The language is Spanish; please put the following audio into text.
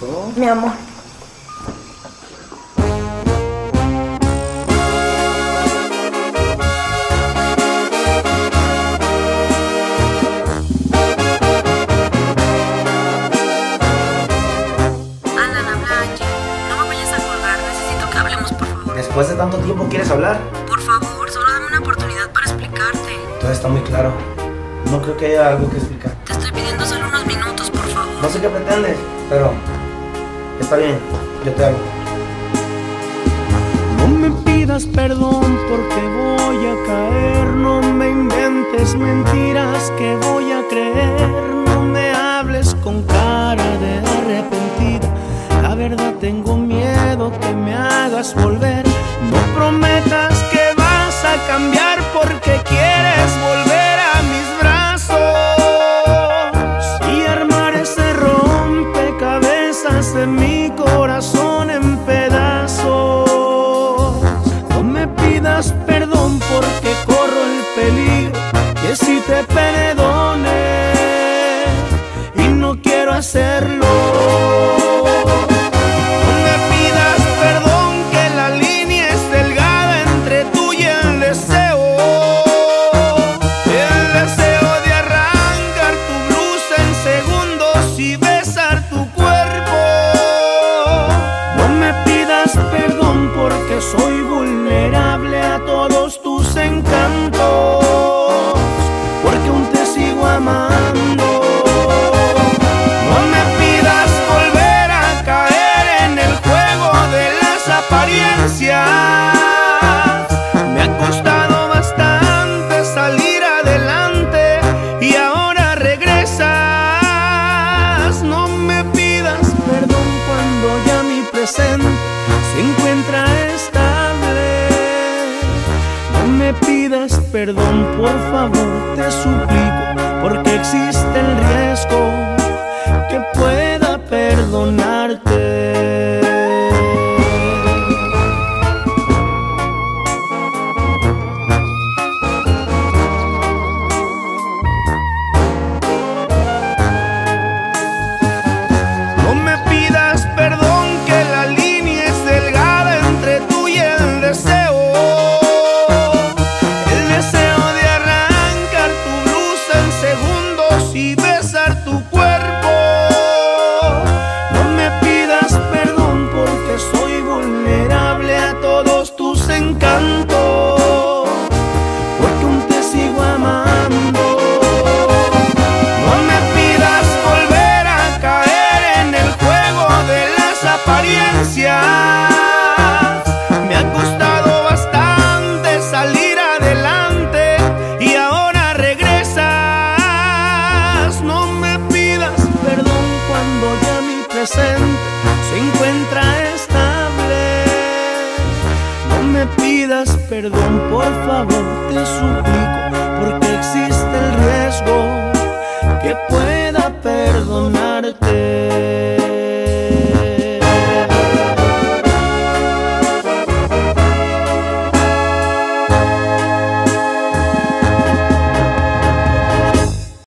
Mi amor. Alan, habla Angie. No me vayas a colgar, necesito que hablemos, por favor. Después de tanto tiempo, ¿quieres hablar? Por favor, solo dame una oportunidad para explicarte. Todo está muy claro. No creo que haya algo que explicar. Te estoy pidiendo solo unos minutos, por favor. No sé qué pretendes, pero está bien, yo te hago. No me pidas perdón porque voy a caer, no me inventes mentiras que voy a creer, no me hables con cara de arrepentida, la verdad tengo miedo que me hagas volver, no prometas que vas a cambiar porque No me pidas perdón que la línea es delgada entre tú y el deseo. El deseo de arrancar tu blusa en segundos y besar tu cuerpo. No me pidas perdón porque soy vulnerable a todos tus encantos. Encuentra estable. No me pidas perdón, por favor, te suplico, porque existe el riesgo se encuentra estable. No me pidas perdón, por favor, te suplico,